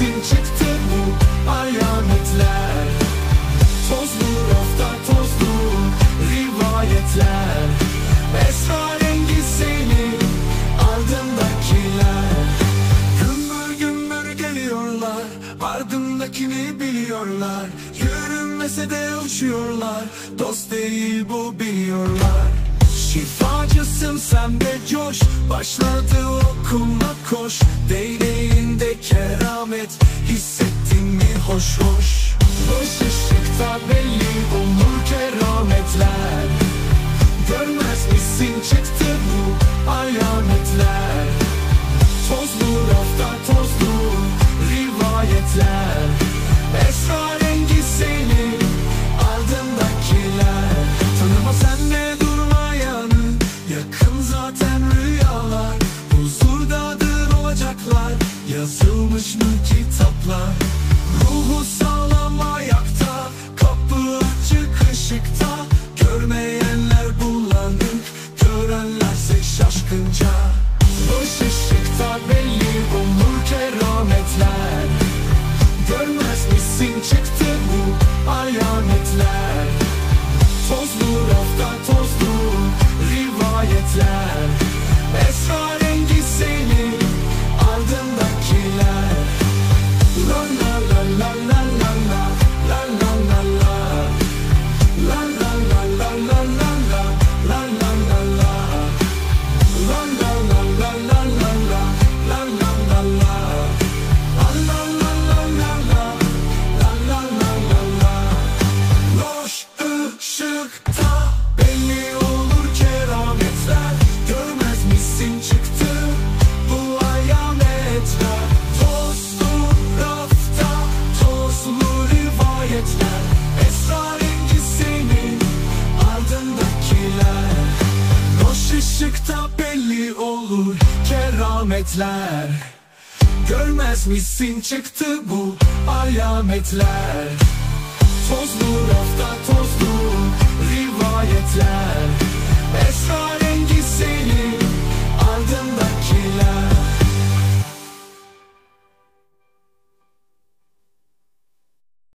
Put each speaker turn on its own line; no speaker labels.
misin çıktı bu alametler Tozlu rafta tozlu rivayetler. Esrarengiz senin ardındakiler. Gümbür gümbür geliyorlar Ardındakini biliyorlar. Yürünmese de uçuyorlar Dost değil bu biliyorlar Şifacısın sen de coş. Başladı okuma koş. Değneğinde keramet. Hissettin mi? Hoş hoş. Boş ışıkta belli olur kerametler. Görmez misin çıktı Yazılmış mı kitaplar? Ruhu sağlam ayakta Kapı açık ışıkta. Görmeyenler bulanık Görenlerse şaşkınca. Boş ışıkta belli olur kerametler hareketler Esrarengi ardındakiler. Loş belli olur kerametler. Görmez misin çıktı bu alametler? Tozlu rafta tozlu rivayetler.